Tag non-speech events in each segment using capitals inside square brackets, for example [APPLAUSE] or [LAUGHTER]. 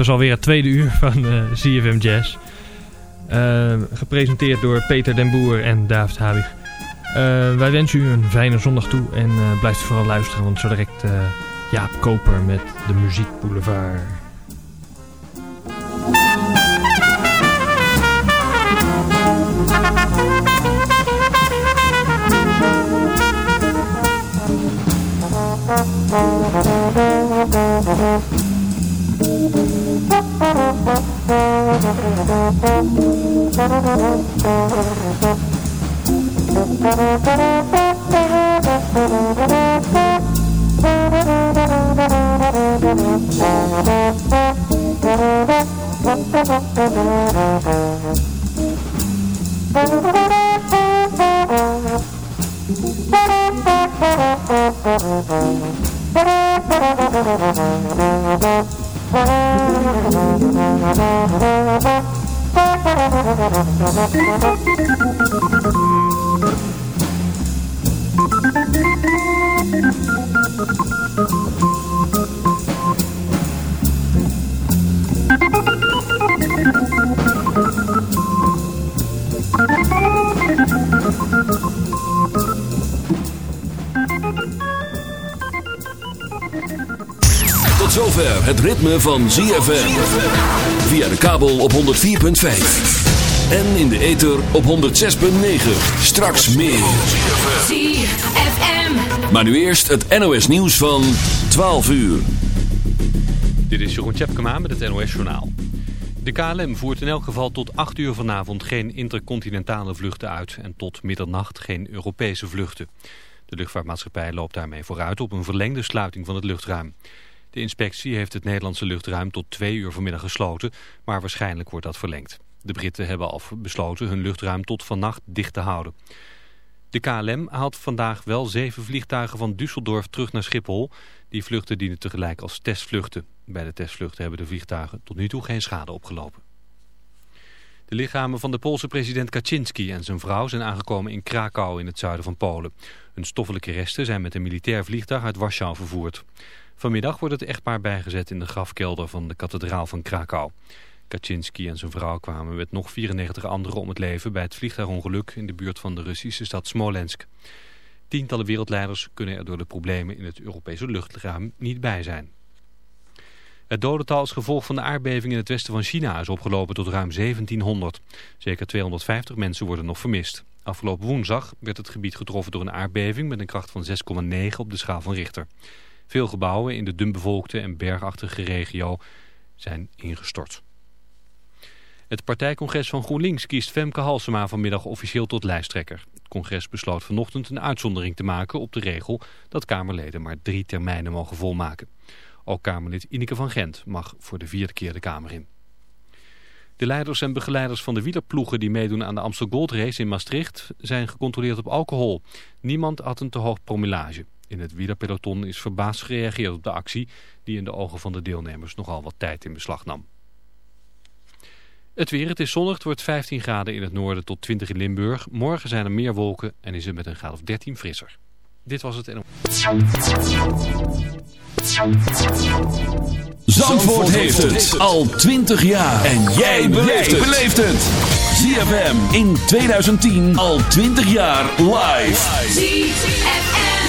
Was alweer het tweede uur van uh, CFM Jazz. Uh, gepresenteerd door Peter den Boer en David Habig. Uh, wij wensen u een fijne zondag toe en blijft vooral luisteren, want zo direct Jaap Koper met de Muziek Boulevard. Thank tot zover het ritme van ZFM. Via de kabel op 104.5. En in de ether op 106.9. Straks meer. ZFM. Maar nu eerst het NOS nieuws van 12 uur. Dit is Jeroen Tjepkema met het NOS Journaal. De KLM voert in elk geval tot 8 uur vanavond geen intercontinentale vluchten uit... en tot middernacht geen Europese vluchten. De luchtvaartmaatschappij loopt daarmee vooruit op een verlengde sluiting van het luchtruim. De inspectie heeft het Nederlandse luchtruim tot 2 uur vanmiddag gesloten... maar waarschijnlijk wordt dat verlengd. De Britten hebben al besloten hun luchtruim tot vannacht dicht te houden. De KLM haalt vandaag wel zeven vliegtuigen van Düsseldorf terug naar Schiphol. Die vluchten dienen tegelijk als testvluchten. Bij de testvluchten hebben de vliegtuigen tot nu toe geen schade opgelopen. De lichamen van de Poolse president Kaczynski en zijn vrouw zijn aangekomen in Krakau in het zuiden van Polen. Hun stoffelijke resten zijn met een militair vliegtuig uit Warschau vervoerd. Vanmiddag wordt het echtpaar bijgezet in de grafkelder van de kathedraal van Krakau. Kaczynski en zijn vrouw kwamen met nog 94 anderen om het leven bij het vliegtuigongeluk in de buurt van de Russische stad Smolensk. Tientallen wereldleiders kunnen er door de problemen in het Europese luchtruim niet bij zijn. Het dodental als gevolg van de aardbeving in het westen van China is opgelopen tot ruim 1700. Zeker 250 mensen worden nog vermist. Afgelopen woensdag werd het gebied getroffen door een aardbeving met een kracht van 6,9 op de schaal van Richter. Veel gebouwen in de dunbevolkte en bergachtige regio zijn ingestort. Het partijcongres van GroenLinks kiest Femke Halsema vanmiddag officieel tot lijsttrekker. Het congres besloot vanochtend een uitzondering te maken op de regel dat Kamerleden maar drie termijnen mogen volmaken. Ook Kamerlid Ineke van Gent mag voor de vierde keer de Kamer in. De leiders en begeleiders van de wielerploegen die meedoen aan de Amstel Gold Race in Maastricht zijn gecontroleerd op alcohol. Niemand had een te hoog promillage. In het wielerpeloton is verbaasd gereageerd op de actie die in de ogen van de deelnemers nogal wat tijd in beslag nam. Het weer, het is zonnig, het wordt 15 graden in het noorden tot 20 in Limburg. Morgen zijn er meer wolken en is het met een graad of 13 frisser. Dit was het en... Zandvoort heeft het al 20 jaar. En jij beleeft het. ZFM in 2010 al 20 jaar live. ZFM.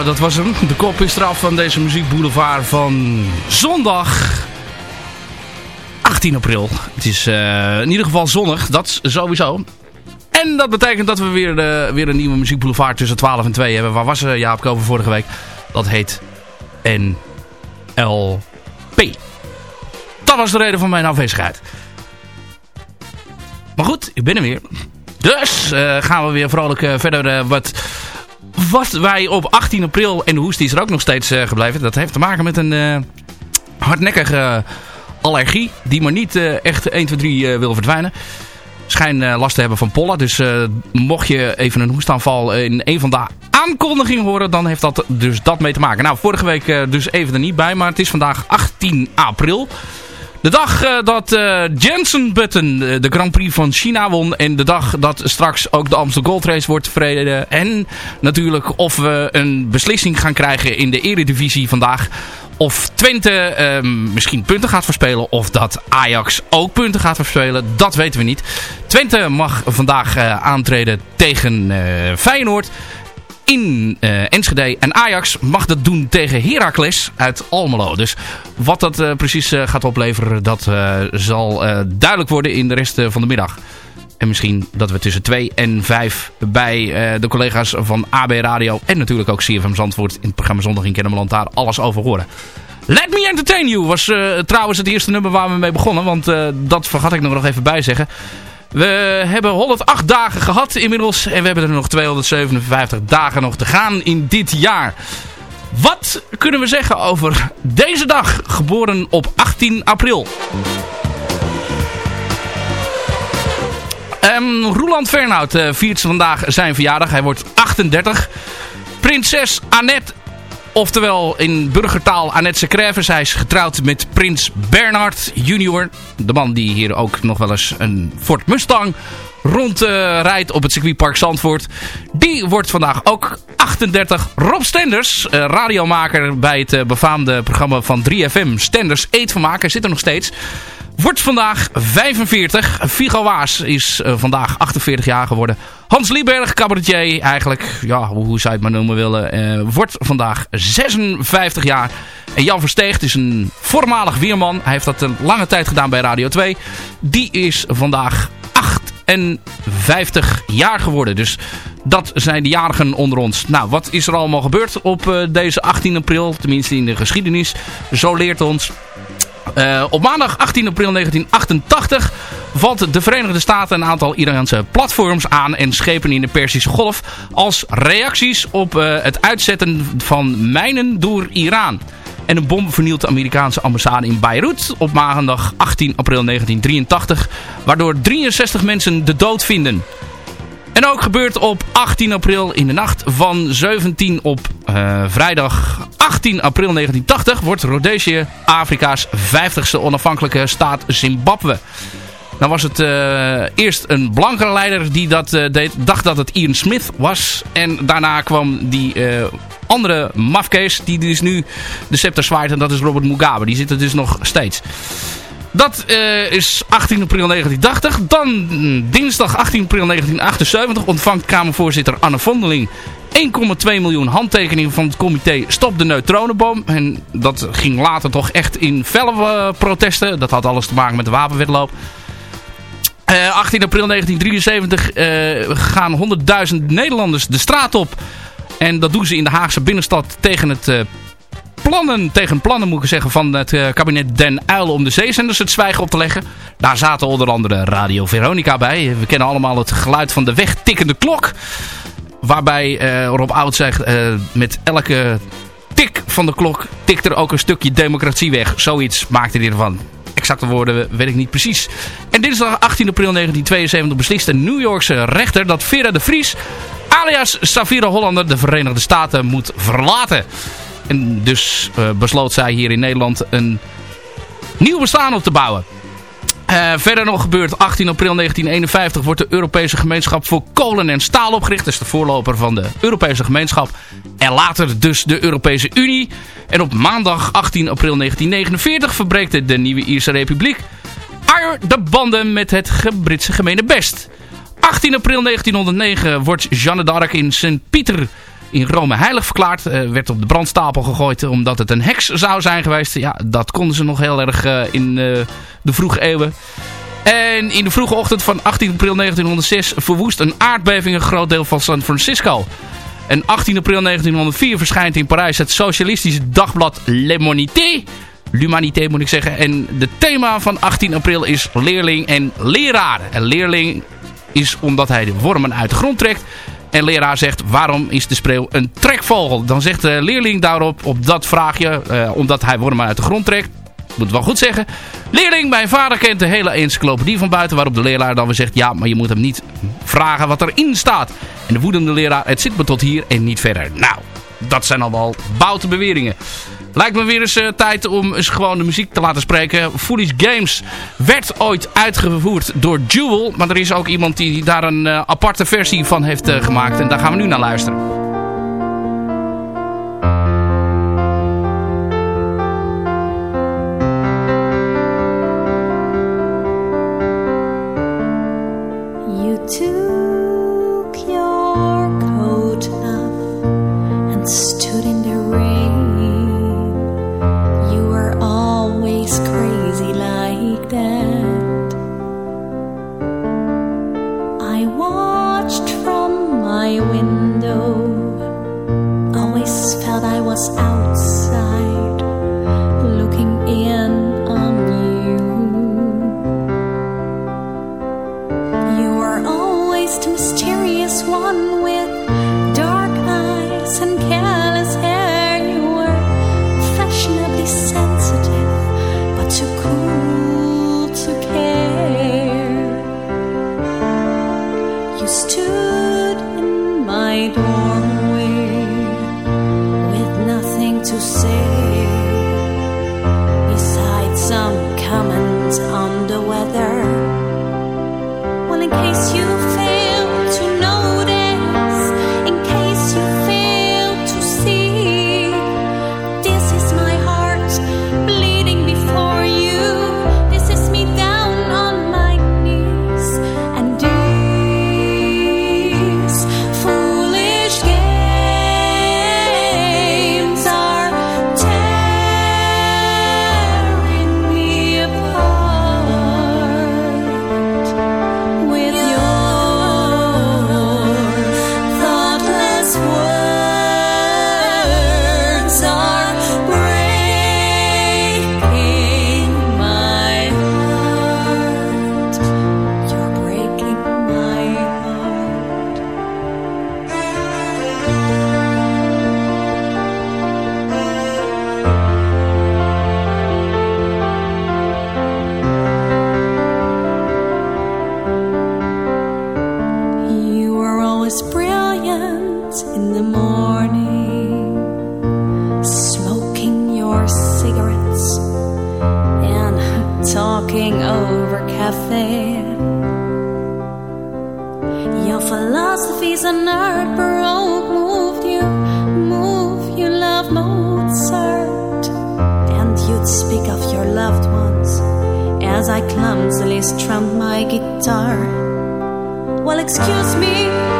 Nou, dat was hem. De kop is eraf van deze muziekboulevard van zondag 18 april. Het is uh, in ieder geval zonnig, dat sowieso. En dat betekent dat we weer, uh, weer een nieuwe muziekboulevard tussen 12 en 2 hebben. Waar was uh, Jaap Kover vorige week? Dat heet NLP. Dat was de reden van mijn afwezigheid. Maar goed, ik ben er weer. Dus gaan we weer vrolijk uh, verder. Wat, wat wij op 18 april, en de hoest is er ook nog steeds gebleven. Dat heeft te maken met een hardnekkige allergie. Die maar niet echt 1, 2, 3 wil verdwijnen. Schijn last te hebben van pollen. Dus mocht je even een hoestaanval in een van de aankondigingen horen. Dan heeft dat dus dat mee te maken. Nou, vorige week dus even er niet bij. Maar het is vandaag 18 april. De dag uh, dat uh, Jensen Button uh, de Grand Prix van China won. En de dag dat straks ook de Amsterdam Gold Race wordt verreden. En natuurlijk of we een beslissing gaan krijgen in de eredivisie vandaag. Of Twente misschien punten gaat verspelen. Of dat Ajax ook punten gaat verspelen. Dat weten we niet. Twente mag vandaag aantreden tegen Feyenoord in uh, Enschede. En Ajax mag dat doen tegen Heracles uit Almelo. Dus wat dat uh, precies uh, gaat opleveren, dat zal duidelijk worden in de rest van de middag. En misschien dat we tussen 2 en 5 bij de collega's van AB Radio en natuurlijk ook CFM Zandvoort in het programma Zondag in Kennemerland daar alles over horen. Let Me Entertain You was trouwens het eerste nummer waar we mee begonnen. Want dat vergat ik nog even bij zeggen. We hebben 108 dagen gehad inmiddels. En we hebben er nog 257 dagen nog te gaan in dit jaar. Wat kunnen we zeggen over deze dag? Geboren op 18 april. Um, Roland Fernhout uh, viert vandaag zijn verjaardag. Hij wordt 38. Prinses Annette Oftewel in burgertaal Annette Crève. Zij is getrouwd met prins Bernhard junior. De man die hier ook nog wel eens een Ford Mustang rondrijdt op het circuitpark Zandvoort. Die wordt vandaag ook 38. Rob Stenders, uh, radiomaker bij het uh, befaamde programma van 3FM. Stenders Eet van Maken, zit er nog steeds. Wordt vandaag 45. Figo Waas is uh, vandaag 48 jaar geworden. Hans Lieberg, cabaretier eigenlijk. Ja, hoe zou je het maar noemen willen. Wordt vandaag 56 jaar. En Jan Versteegt is een voormalig weerman. Hij heeft dat een lange tijd gedaan bij Radio 2. Die is vandaag 58 jaar geworden. Dus dat zijn de jarigen onder ons. Nou, wat is er allemaal gebeurd op uh, deze 18 april? Tenminste in de geschiedenis. Zo leert ons uh, op maandag 18 april 1988 valt de Verenigde Staten een aantal Iraanse platforms aan en schepen in de Persische Golf als reacties op uh, het uitzetten van mijnen door Iran. En een bom vernielt de Amerikaanse ambassade in Beirut op maandag 18 april 1983, waardoor 63 mensen de dood vinden. En ook gebeurt op 18 april in de nacht van 17 op uh, vrijdag 18 april 1980 wordt Rhodesië Afrika's 50ste onafhankelijke staat Zimbabwe. Nou was het uh, eerst een blanke leider die dat uh, deed, dacht dat het Ian Smith was. En daarna kwam die andere mafkees die dus nu de scepter zwaait en dat is Robert Mugabe. Die zit er dus nog steeds. Dat is 18 april 1980. Dan mm, dinsdag 18 april 1978 ontvangt Kamervoorzitter Anne Vondeling 1,2 miljoen handtekeningen van het comité Stop de Neutronenboom. En dat ging later toch echt in felle protesten. Dat had alles te maken met de wapenwetloop. Uh, 18 april 1973 uh, gaan 100.000 Nederlanders de straat op. En dat doen ze in de Haagse binnenstad tegen het uh, plannen, tegen plannen moet ik zeggen, van het kabinet Den Uyl om de zeezenders het zwijgen op te leggen. Daar zaten onder andere Radio Veronica bij. We kennen allemaal het geluid van de wegtikkende klok. Waarbij Rob Oud zegt, met elke tik van de klok tikt er ook een stukje democratie weg. Zoiets maakte hij ervan. Exacte woorden weet ik niet precies. En dinsdag 18 april 1972 beslist een New Yorkse rechter dat Vera de Vries, alias Safira Hollander, de Verenigde Staten moet verlaten. En dus uh, besloot zij hier in Nederland een nieuw bestaan op te bouwen. Uh, verder nog gebeurt 18 april 1951 wordt de Europese Gemeenschap voor Kolen en Staal opgericht. Dat is de voorloper van de Europese Gemeenschap. En later dus de Europese Unie. En op maandag 18 april 1949 verbreekt de nieuwe Ierse Republiek de banden met het Britse gemene best. 18 april 1909 wordt Jeanne d'Arc in Sint-Pieter in Rome heilig verklaard. werd op de brandstapel gegooid omdat het een heks zou zijn geweest. Ja, dat konden ze nog heel erg in de vroege eeuwen. En in de vroege ochtend van 18 april 1906 verwoest een aardbeving een groot deel van San Francisco. En 18 april 1904 verschijnt in Parijs het socialistische dagblad L'Humanité. L'Humanité moet ik zeggen. En het thema van 18 april is leerling en leraar. En leerling is omdat hij de wormen uit de grond trekt. En leraar zegt, waarom is de spreeuw een trekvogel? Dan zegt de leerling daarop, op dat vraagje, uh, omdat hij wormen uit de grond trekt moet wel goed zeggen. Leerling, mijn vader kent de hele encyclopedie van buiten. Waarop de leraar dan weer zegt, ja, maar je moet hem niet vragen wat erin staat. En de woedende leraar, het zit me tot hier en niet verder. Nou, dat zijn allemaal boute beweringen. Lijkt me weer eens eh, tijd om eens gewoon de muziek te laten spreken. Foolish Games werd ooit uitgevoerd door Jewel. Maar er is ook iemand die daar een eh, aparte versie van heeft eh, gemaakt. En daar gaan we nu naar luisteren. Took your coat and us out. philosophies and art baroque moved you, moved you love Mozart. And you'd speak of your loved ones as I clumsily strummed my guitar. Well, excuse me.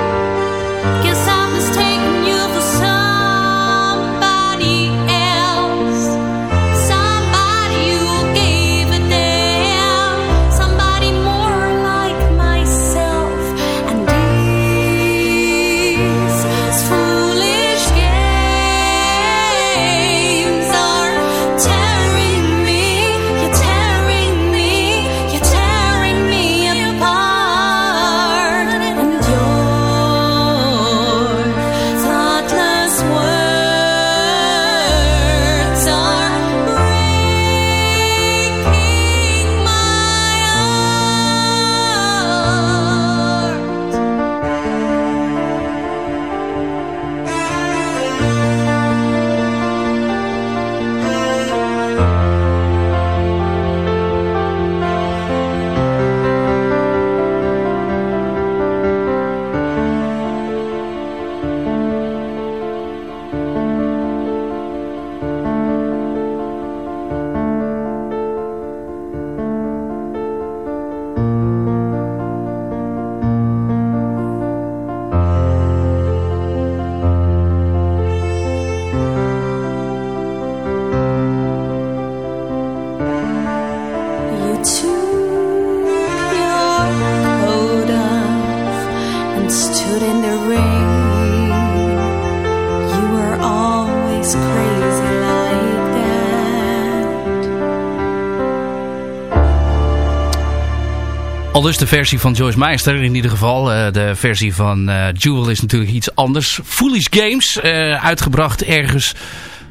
Dus de versie van Joyce Meister in ieder geval. de versie van Jewel is natuurlijk iets anders. Foolish Games, uitgebracht ergens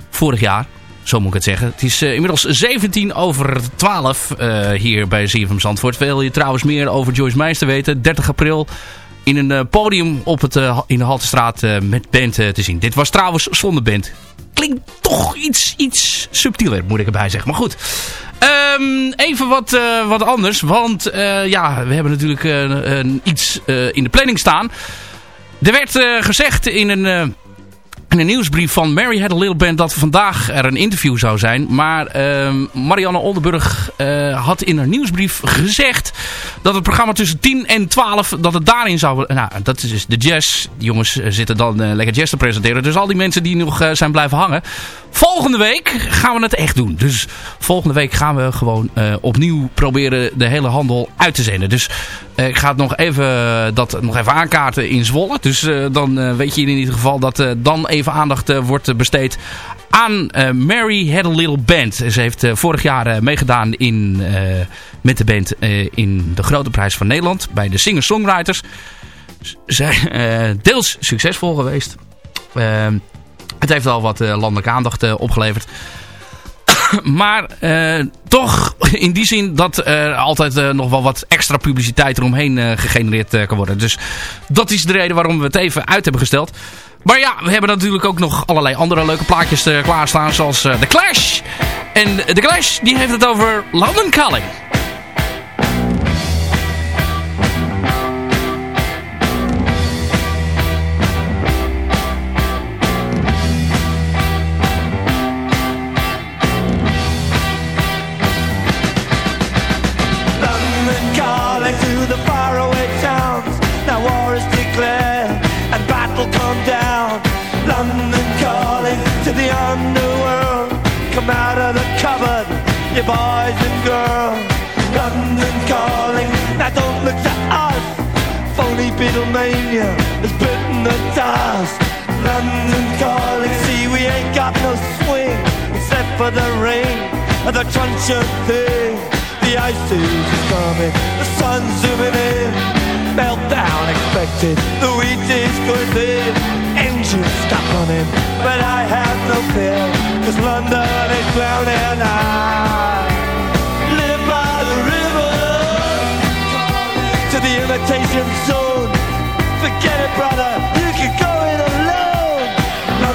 vorig jaar. Zo moet ik het zeggen. Het is inmiddels 17 over 12 hier bij ZFM Zandvoort. Wil je trouwens meer over Joyce Meister weten? 30 april in een podium op het, in de Haltestraat met band te zien. Dit was trouwens zonder band klinkt toch iets, iets subtieler, moet ik erbij zeggen. Maar goed, um, even wat, wat anders. Want ja, we hebben natuurlijk iets in de planning staan. Er werd gezegd in een in een nieuwsbrief van Mary Had a Little Band dat vandaag er een interview zou zijn. Maar uh, Marianne Oldenburg uh, had in haar nieuwsbrief gezegd dat het programma tussen 10 en 12, dat het daarin zou... Nou, dat is dus de jazz. Die jongens eh, zitten dan uh, lekker jazz te presenteren. Dus al die mensen die nog zijn blijven hangen. Volgende week gaan we het echt doen. Dus volgende week gaan we gewoon opnieuw proberen de hele handel uit te zenden. Dus ik ga het nog even, dat nog even aankaarten in Zwolle. Dus dan weet je in ieder geval dat dan even aandacht eh, wordt besteed aan Mary Had a Little Band. Ze heeft vorig jaar meegedaan in, met de band in de Grote Prijs van Nederland. Bij de Singer-Songwriters. Zij deels succesvol geweest. Het heeft al wat landelijke aandacht opgeleverd. [COUGHS] maar toch in die zin dat er altijd nog wel wat extra publiciteit eromheen gegenereerd kan worden. Dus dat is de reden waarom we het even uit hebben gesteld. Maar ja, we hebben natuurlijk ook nog allerlei andere leuke plaatjes klaarstaan. Zoals The Clash. En The Clash die heeft het over London Calling. No swing except for the rain and the truncheon thing. The ice is coming, the sun's zooming in. Meltdown expected, the wheat is going thin. Engines stop running, but I have no fear, cause London is drowning. I live by the river, to the imitation zone. Forget it, brother, you can go in.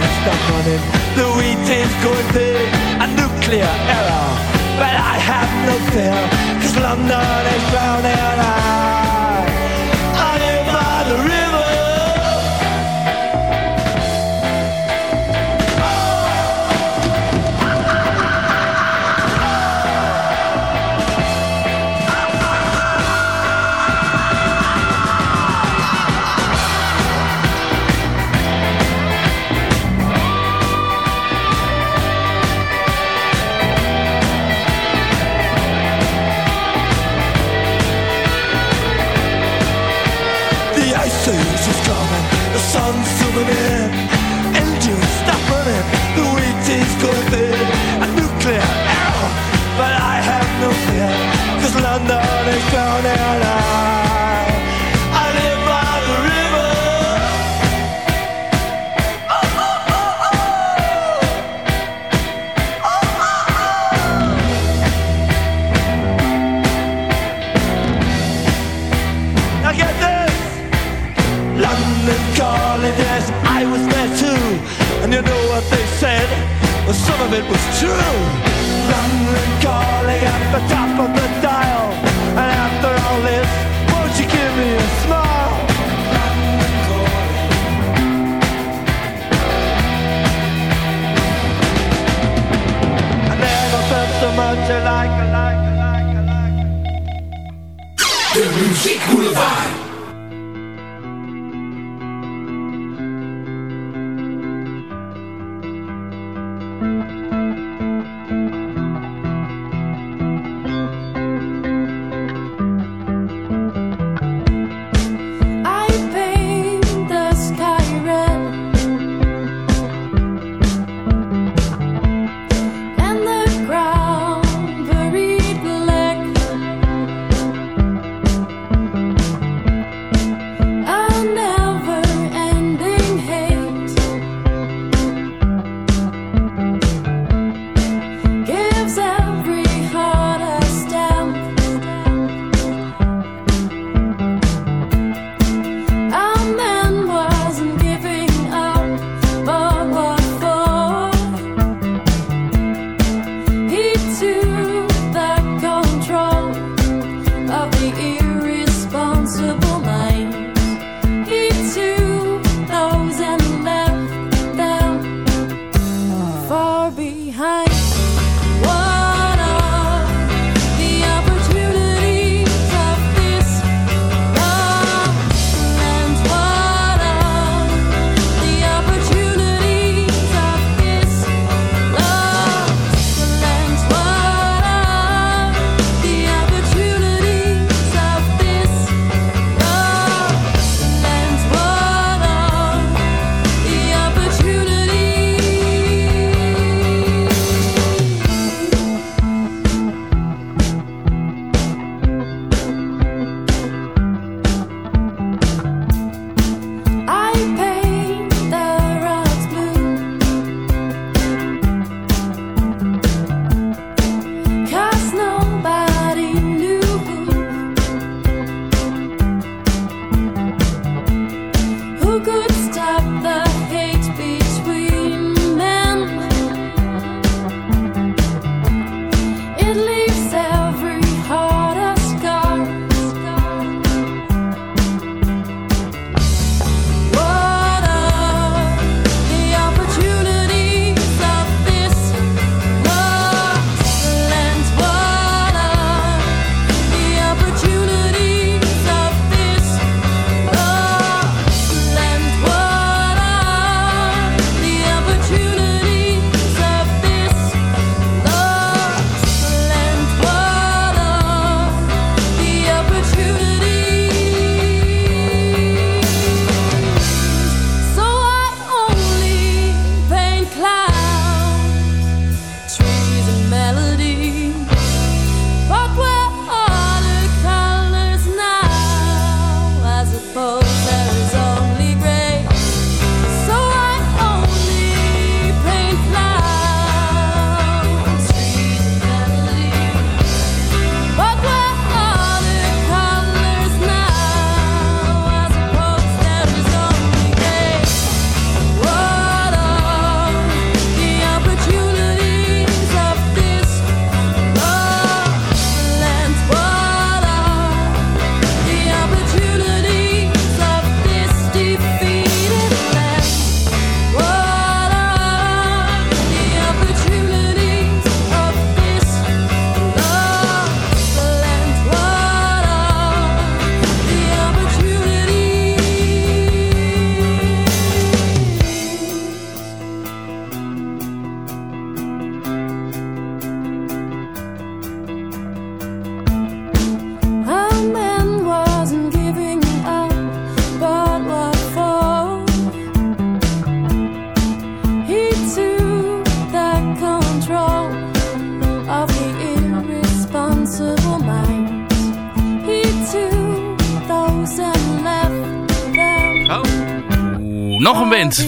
stop running, the wheat is going big, a nuclear error. But I have no fear, cause London is drowning. I,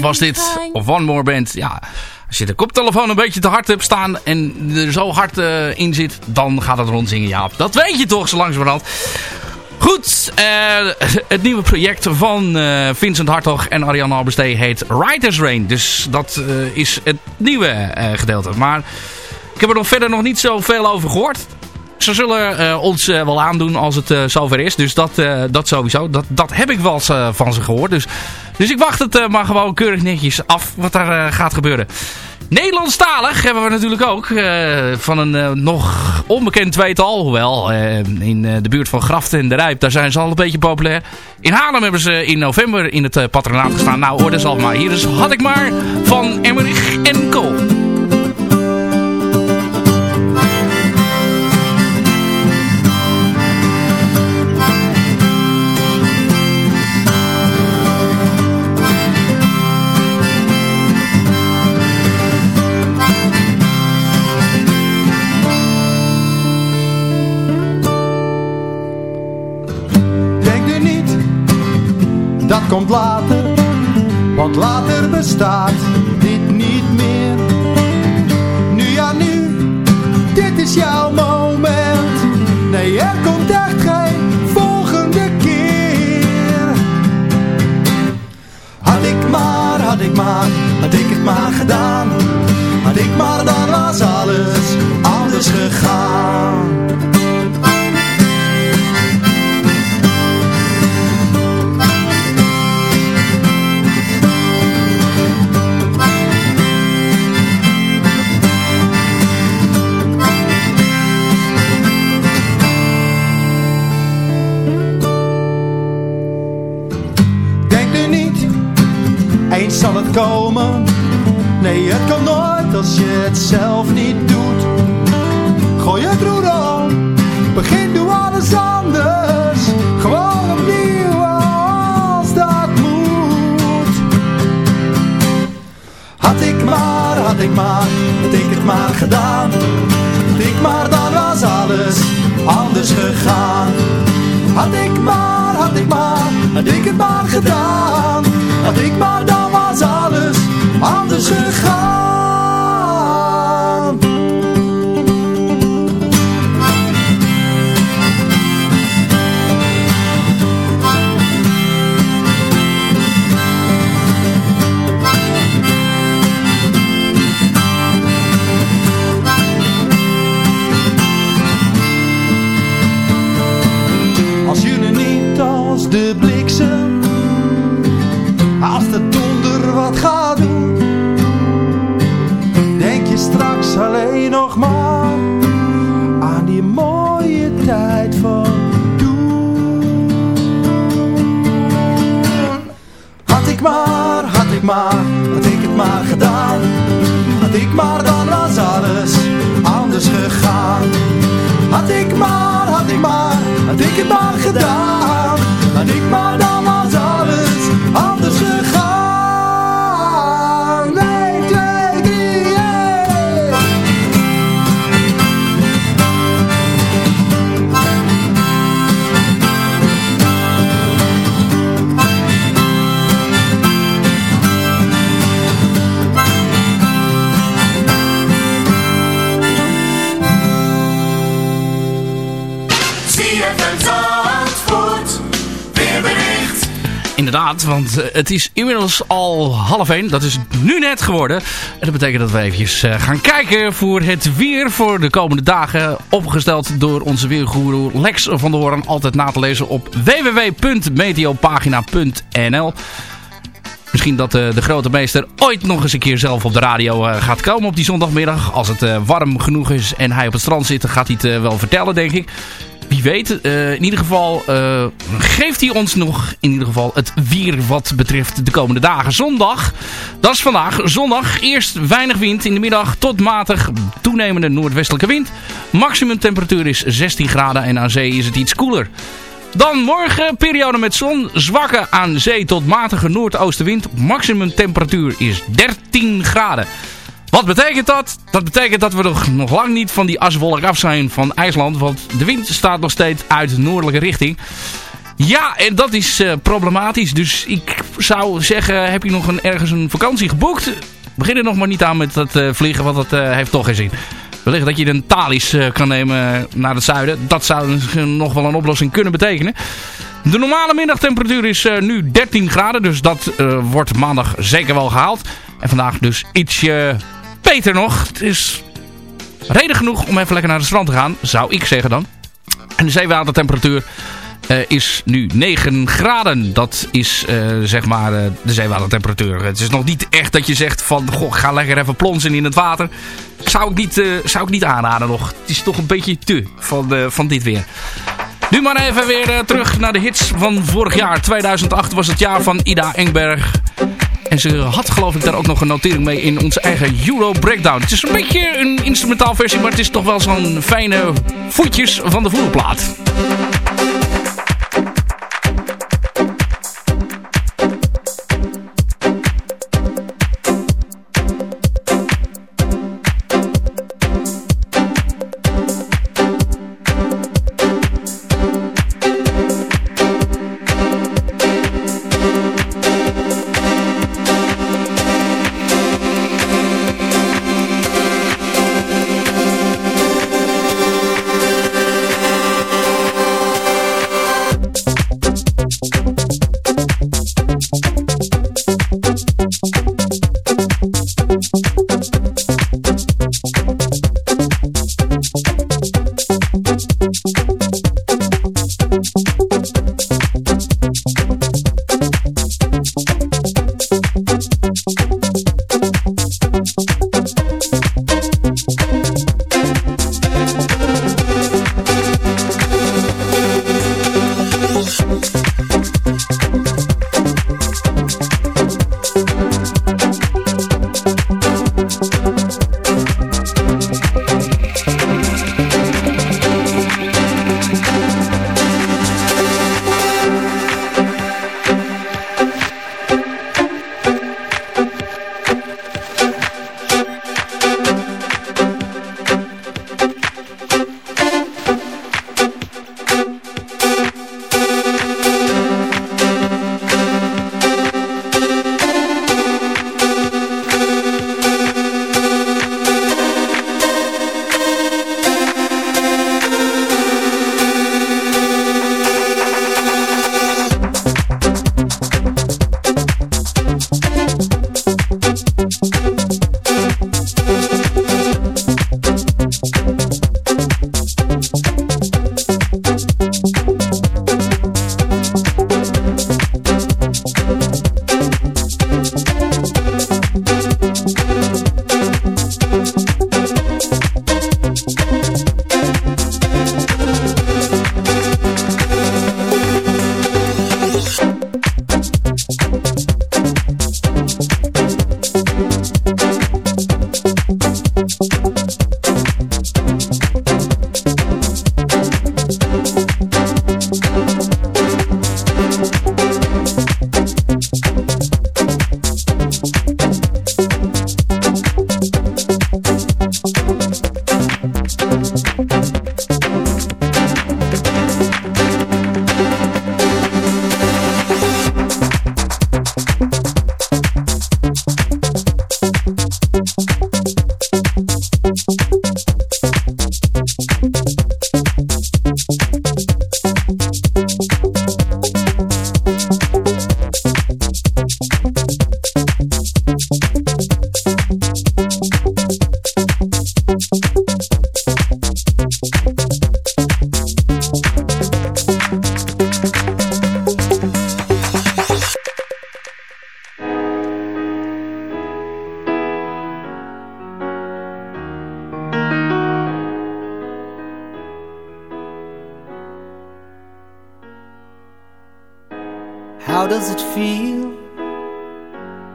was dit. Of One More Band. Ja, als je de koptelefoon een beetje te hard hebt staan en er zo hard uh, in zit, dan gaat het rondzingen. Ja, dat weet je toch zo langzamerhand. Goed, uh, het nieuwe project van uh, Vincent Hartog en Ariane Albestee heet Writer's Rain. Dus dat is het nieuwe gedeelte. Maar ik heb er nog verder nog niet zoveel over gehoord. Ze zullen ons wel aandoen als het zover is. Dus dat, dat sowieso. Dat, dat heb ik wel eens van ze gehoord. Dus, dus ik wacht het maar gewoon keurig netjes af wat daar gaat gebeuren. Nederlandstalig hebben we natuurlijk ook. Van een nog onbekend tweetal. Hoewel, in de buurt van Graften en de Rijp, daar zijn ze al een beetje populair. In Haarlem hebben ze in november in het patronaat gestaan. Nou, orde zal maar. Hier is Had ik maar van Emmerich en Co. komt later, want later bestaat dit niet meer. Nu ja, nu, dit is jouw moment. Nee, er komt echt geen volgende keer. Had ik maar, had ik maar, had ik het maar gedaan. Had ik maar, dan was alles anders gegaan. Komen. Nee, het kan nooit als je het zelf niet doet. Gooi het roer om, begin doe alles anders. Gewoon opnieuw als dat moet. Had ik maar, had ik maar, had ik het maar gedaan. Had ik maar, dan was alles anders gegaan. Had ik maar, had ik maar, had ik het maar gedaan. Had ik maar, dan anders gegaan. Straks alleen nog maar aan die mooie tijd van toen. Had ik maar, had ik maar, had ik het maar gedaan, had ik maar dan was alles anders gegaan. Had ik maar, had ik maar, had ik het maar gedaan, had ik maar Want eh, het is inmiddels al half één. Dat is nu net geworden. En dat betekent dat we eventjes eh, gaan kijken voor het weer voor de komende dagen. Opgesteld door onze weergoeroe Lex van der Hoorn. Altijd na te lezen op www.meteopagina.nl Misschien dat eh, de grote meester ooit nog eens een keer zelf op de radio gaat komen op die zondagmiddag. Als het warm genoeg is en hij op het strand zit, gaat hij het wel vertellen, denk ik. Wie weet, eh, in ieder geval eh, geeft hij ons nog in ieder geval het weer wat betreft de komende dagen. Zondag, dat is vandaag. Zondag, eerst weinig wind in de middag tot matig toenemende noordwestelijke wind. Maximum temperatuur is 16 graden en aan zee is het iets koeler. Dan morgen periode met zon, zwakke aan zee tot matige noordoostenwind. Maximum temperatuur is 13 graden. Wat betekent dat? Dat betekent dat we nog, nog lang niet van die aswolk af zijn van IJsland. Want de wind staat nog steeds uit de noordelijke richting. Ja, en dat is uh, problematisch. Dus ik zou zeggen, heb je nog een, ergens een vakantie geboekt? Begin er nog maar niet aan met dat uh, vliegen, want dat uh, heeft toch geen zin. Wellicht dat je een Thalys kan nemen naar het zuiden. Dat zou nog wel een oplossing kunnen betekenen. De normale middagtemperatuur is nu 13 graden. Dus dat wordt maandag zeker wel gehaald. En vandaag dus ietsje beter nog. Het is reden genoeg om even lekker naar de strand te gaan. Zou ik zeggen dan. En de zeewatertemperatuur uh, is nu 9 graden. Dat is uh, zeg maar uh, de zeewatertemperatuur. Het is nog niet echt dat je zegt van goh, ga lekker even plonsen in het water. Zou ik niet, zou ik niet aanraden nog. Het is toch een beetje te van, van dit weer. Nu maar even weer terug naar de hits van vorig jaar. 2008 was het jaar van Ida Engberg. En ze had geloof ik daar ook nog een notering mee in onze eigen Euro Breakdown. Het is een beetje een instrumentaal versie, maar het is toch wel zo'n fijne voetjes van de How does it feel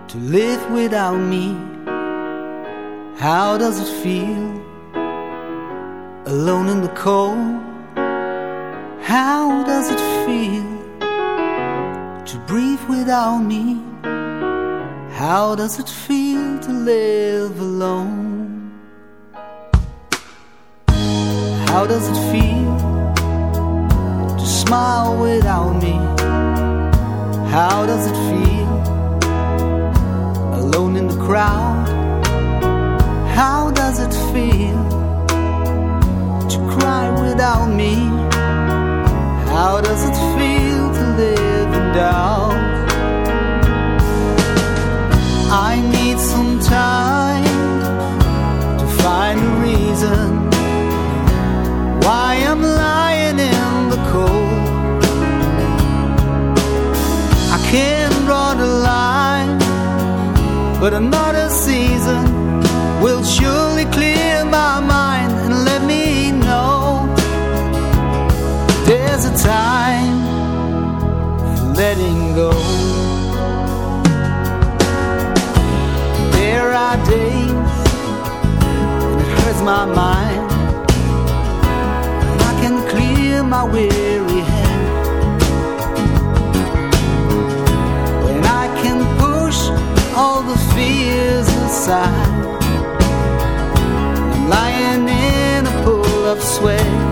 to live without me? How does it feel alone in the cold? How does it feel to breathe without me? How does it feel to live alone? How does it feel to smile without me? How does it feel? Alone in the crowd. How does it feel to cry without me? How does it feel to live in doubt? I need some time to find a reason why I'm lying but another season will surely clear my mind and let me know there's a time for letting go. There are days when it hurts my mind and I can clear my weary aside. I'm lying in a pool of sweat.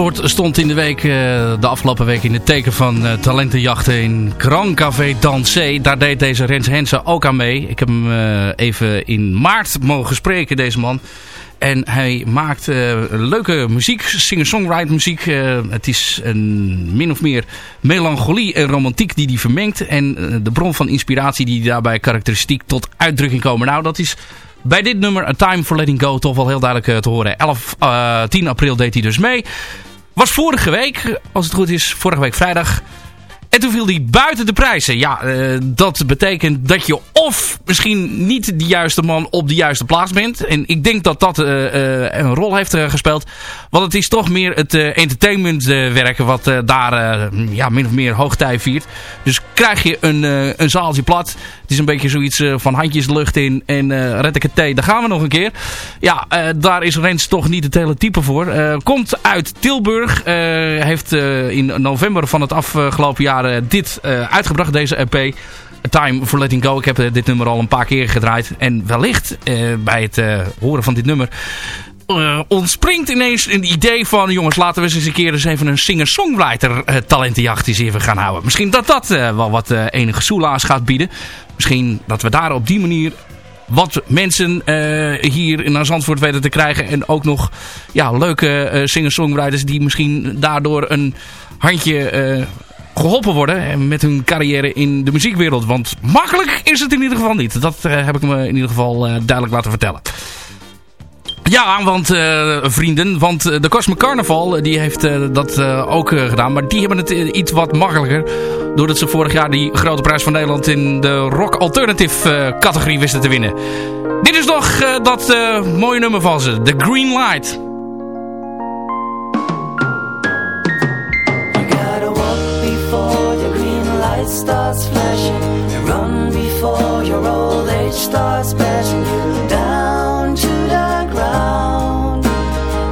Zandvoort stond in de week, eh, de afgelopen week in het teken van eh, talentenjachten in Grand Café Dansé. Daar deed deze Rens Hensen ook aan mee. Ik heb hem eh, even in maart mogen spreken, deze man. En hij maakt leuke muziek, singer-songwriter muziek. Het is een min of meer melancholie en romantiek die hij vermengt. En de bron van inspiratie die daarbij karakteristiek tot uitdrukking komen. Nou, dat is bij dit nummer A Time for Letting Go toch wel heel duidelijk te horen. 11, eh, 10 april deed hij dus mee. Was vorige week, als het goed is, vorige week vrijdag... En toen viel hij buiten de prijzen. Ja, eh, dat betekent dat je of misschien niet de juiste man op de juiste plaats bent. En ik denk dat dat eh, eh, een rol heeft gespeeld. Want het is toch meer het entertainmentwerken wat daar ja, min of meer hoogtij viert. Dus krijg je een, een zaaltje plat. Het is een beetje zoiets van handjes de lucht in en red ik het thee, daar gaan we nog een keer. Ja, daar is Rens toch niet het hele type voor. Komt uit Tilburg. heeft in november van het afgelopen jaar eh, dit eh, uitgebracht, deze EP. Time for Letting Go. Ik heb eh, dit nummer al een paar keer gedraaid. En wellicht bij het horen van dit nummer ontspringt ineens een idee van... jongens, laten we eens een keer eens even een singer-songwriter eh, talentenjacht eens even gaan houden. Misschien dat dat wel wat enige soelaas gaat bieden. Misschien dat we daar op die manier wat mensen hier naar Zandvoort weten te krijgen. En ook nog ja, leuke singer-songwriters die misschien daardoor een handje geholpen worden. En met hun carrière in de muziekwereld. Want makkelijk is het in ieder geval niet. Dat eh, heb ik me in ieder geval eh, duidelijk laten vertellen. Ja, want eh, vrienden, want eh, de Cosmic Carnival eh, die heeft eh, dat eh, ook eh, gedaan. Maar die hebben het eh, iets wat makkelijker. Doordat ze vorig jaar die grote prijs van Nederland in de rock alternative eh, categorie wisten te winnen. Dit is nog eh, dat eh, mooie nummer van ze, The Green Light. light starts flashing. Run before your old age starts bashing you down to the ground.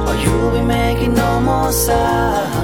Or you'll be making no more sound.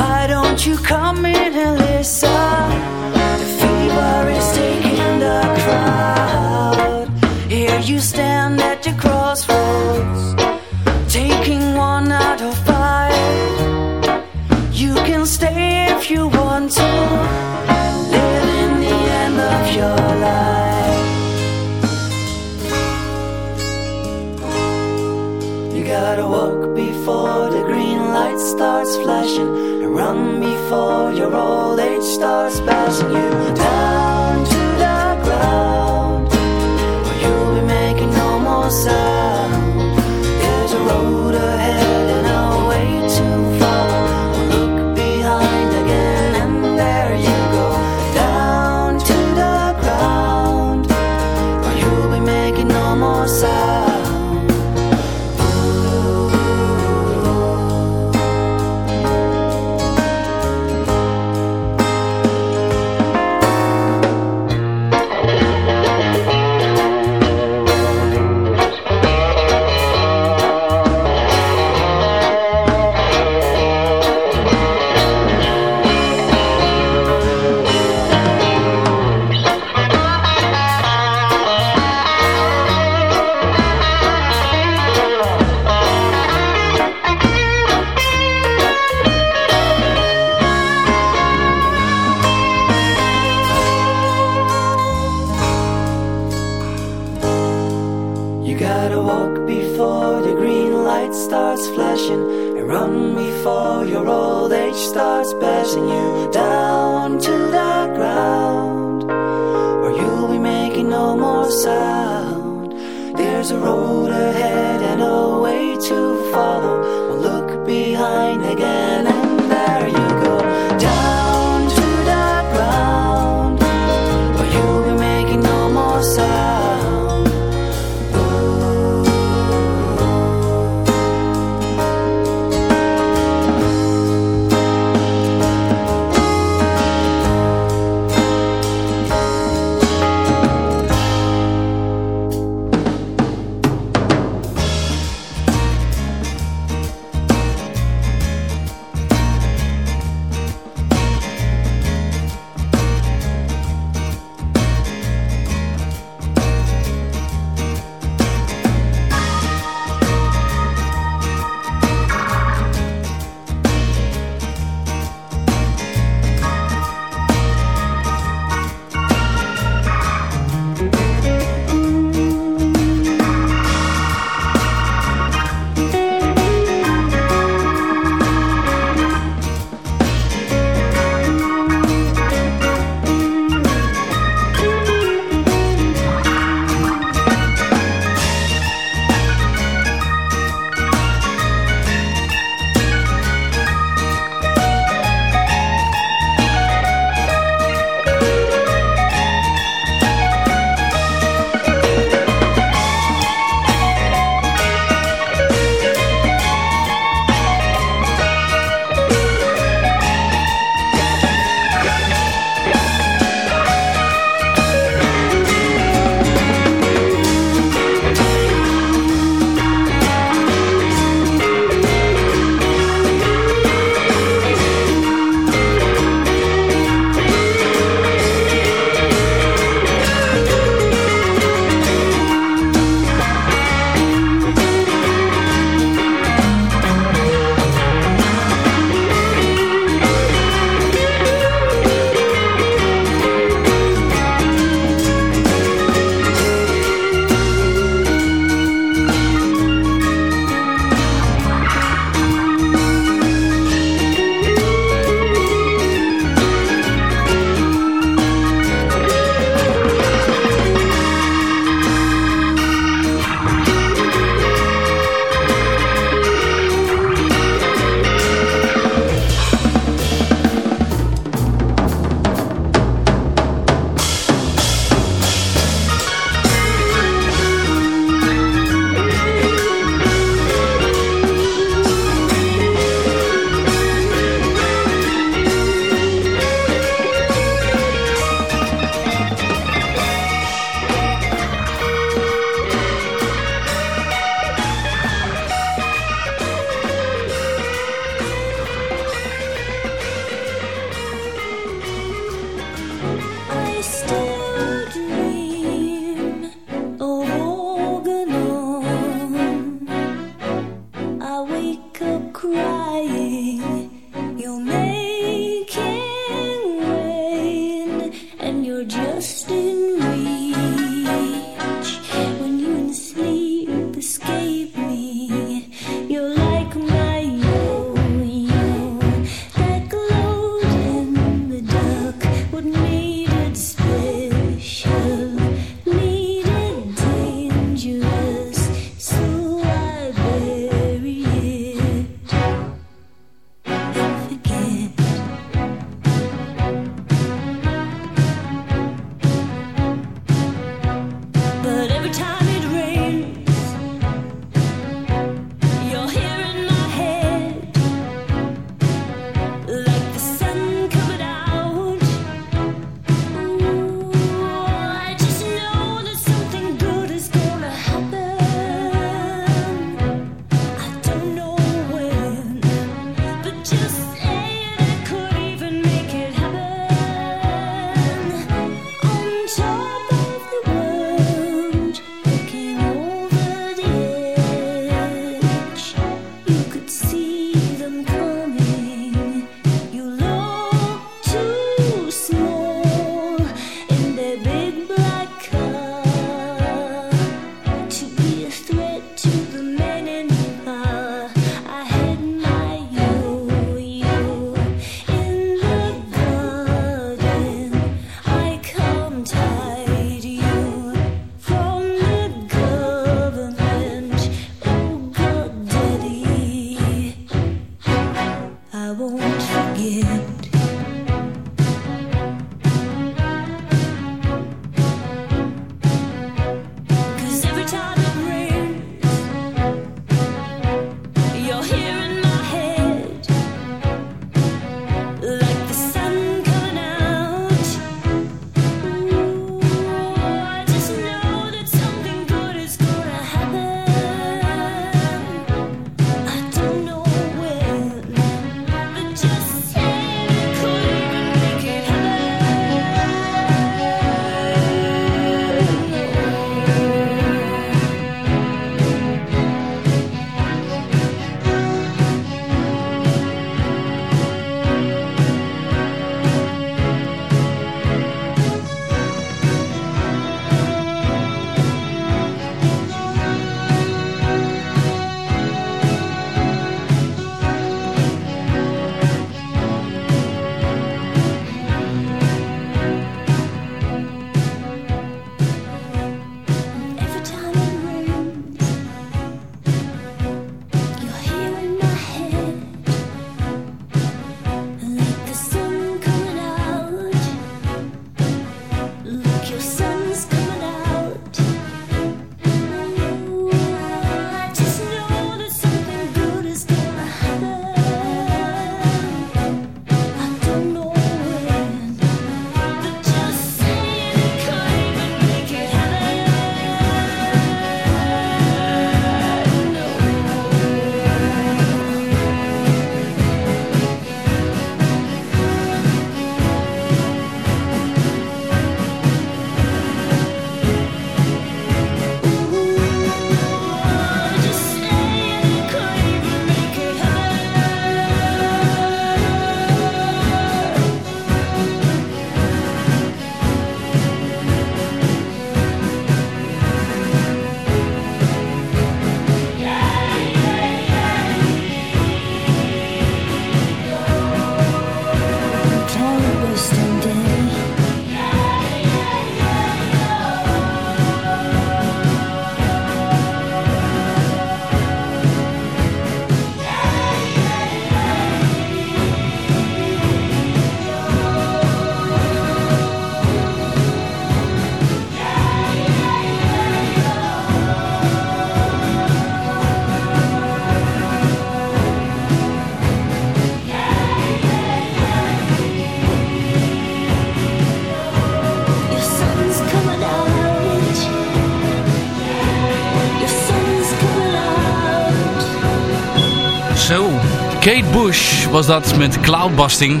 Kate Bush was dat met Cloudbusting.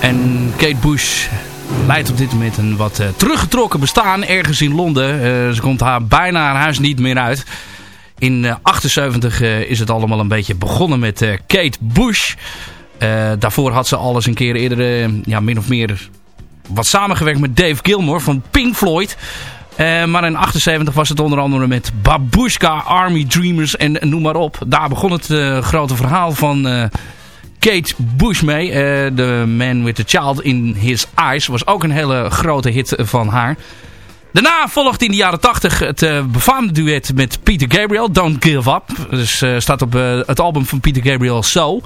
En Kate Bush leidt op dit moment een wat uh, teruggetrokken bestaan ergens in Londen. Uh, ze komt haar bijna haar huis niet meer uit. In 1978 uh, is het allemaal een beetje begonnen met Kate Bush. daarvoor had ze alles een keer eerder ja, min of meer wat samengewerkt met Dave Gilmore van Pink Floyd. Uh, maar in 78 was het onder andere met Babushka, Army Dreamers en noem maar op. Daar begon het uh, grote verhaal van uh, Kate Bush mee. The Man with the Child in His Eyes was ook een hele grote hit van haar. Daarna volgde in de jaren 80 het befaamde duet met Peter Gabriel, Don't Give Up. Dus staat op het album van Peter Gabriel So.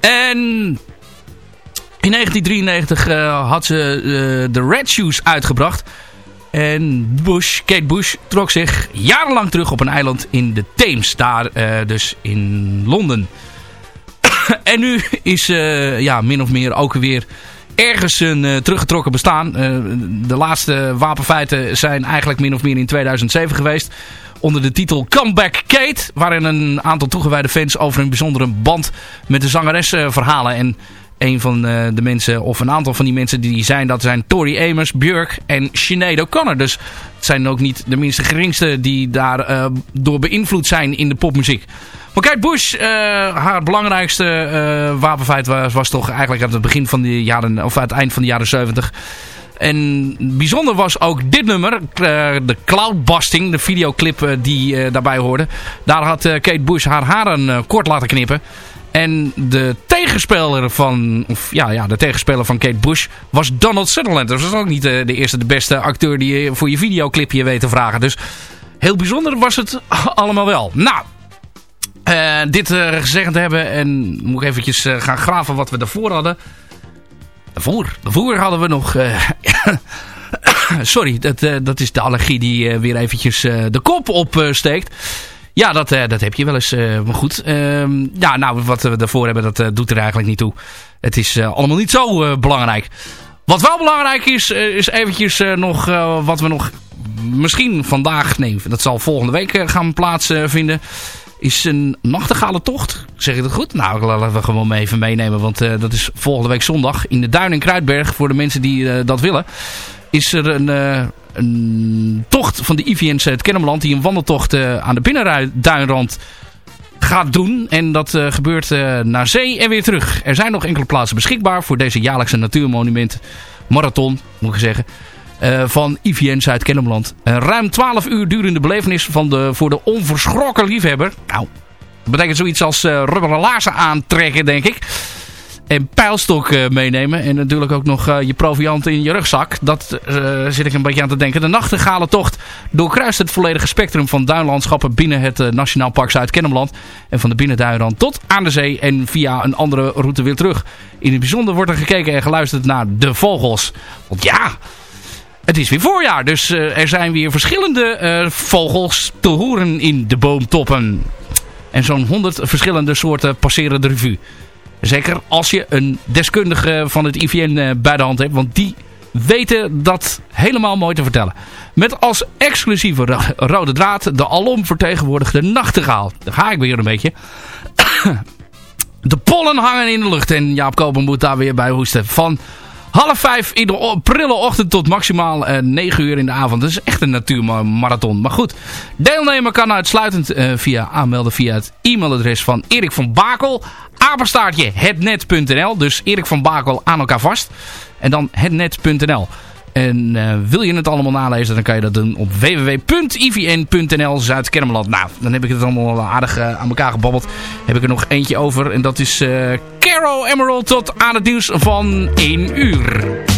En in 1993 had ze de Red Shoes uitgebracht... En Bush, Kate Bush trok zich jarenlang terug op een eiland in de Theems. Daar uh, dus in Londen. [COUGHS] en nu is uh, ja, min of meer ook weer ergens een uh, teruggetrokken bestaan. de laatste wapenfeiten zijn eigenlijk min of meer in 2007 geweest. Onder de titel Comeback Kate. Waarin een aantal toegewijde fans over een bijzondere band met de zangeres verhalen. En een van uh, de mensen, of een aantal van die mensen die zijn, dat zijn Tori Amos, Björk en Sinead O'Connor. Dus het zijn ook niet de minste geringste die daar uh, door beïnvloed zijn in de popmuziek. Maar kijk, Bush, uh, haar belangrijkste wapenfeit was, was toch eigenlijk aan het begin van de jaren, of aan het eind van de jaren 70. En bijzonder was ook dit nummer, de Cloudbusting, de videoclip die daarbij hoorde. Daar had Kate Bush haar haren kort laten knippen. En de tegenspeler van, of ja, ja, de tegenspeler van Kate Bush was Donald Sutherland. Dat was ook niet de, de eerste, de beste acteur die je voor je videoclipje weet te vragen. Dus heel bijzonder was het [LAUGHS] allemaal wel. Nou, uh, dit uh, gezegd hebben en moet ik eventjes gaan graven wat we daarvoor hadden. Daarvoor, daarvoor hadden we nog... [COUGHS] sorry, dat, dat is de allergie die weer eventjes de kop opsteekt. Ja, dat, uh, dat heb je wel eens. Uh, maar goed. Uh, ja, nou, wat we daarvoor hebben, dat uh, doet er eigenlijk niet toe. Het is allemaal niet zo belangrijk. Wat wel belangrijk is, is eventjes nog wat we nog misschien vandaag, nee, dat zal volgende week gaan plaatsvinden. Is een nachtegale tocht. Zeg ik dat goed? Nou, laten we gewoon even meenemen. Want dat is volgende week zondag in de Duin en Kruidberg. Voor de mensen die dat willen. Is er een een tocht van de IVN's het Kennemerland. Die een wandeltocht uh, aan de binnenduinrand gaat doen. En dat uh, gebeurt naar zee en weer terug. Er zijn nog enkele plaatsen beschikbaar voor deze jaarlijkse natuurmonument marathon, moet ik zeggen. Uh, van IVN Zuid-Kennemerland. Een ruim 12 uur durende belevenis van de, voor de onverschrokken liefhebber. Nou, dat betekent zoiets als rubberen laarzen aantrekken, denk ik. En pijlstok uh, meenemen. En natuurlijk ook nog uh, je proviant in je rugzak. Dat uh, zit ik een beetje aan te denken. De nachtegale tocht doorkruist het volledige spectrum van duinlandschappen binnen het Nationaal Park Zuid-Kennemerland. En van de binnenduinrand tot aan de zee en via een andere route weer terug. In het bijzonder wordt er gekeken en geluisterd naar de vogels. Want ja, het is weer voorjaar. Dus er zijn weer verschillende vogels te horen in de boomtoppen. En zo'n honderd verschillende soorten passeren de revue. Zeker als je een deskundige van het IVN eh, bij de hand hebt. Want die weten dat helemaal mooi te vertellen. Met als exclusieve rode draad de alom vertegenwoordigde nachtegaal. Daar ga ik weer een beetje. [COUGHS] De pollen hangen in de lucht. En Jaap Koper moet daar weer bij hoesten. Van half vijf in de prille ochtend tot maximaal uh, negen uur in de avond. Dat is echt een natuurmarathon. Maar goed, deelnemen kan uitsluitend uh, via aanmelden via het e-mailadres van Erik van Bakel apenstaartje hetnet.nl. Dus Erik van Bakel aan elkaar vast. En dan hetnet.nl. En uh, wil je het allemaal nalezen, dan kan je dat doen op www.ivn.nl Zuid-Kennemerland. Nou, dan heb ik het allemaal aardig uh, aan elkaar gebabbeld. Heb ik er nog eentje over. En dat is uh, Carol Emerald tot aan het nieuws van 1 uur.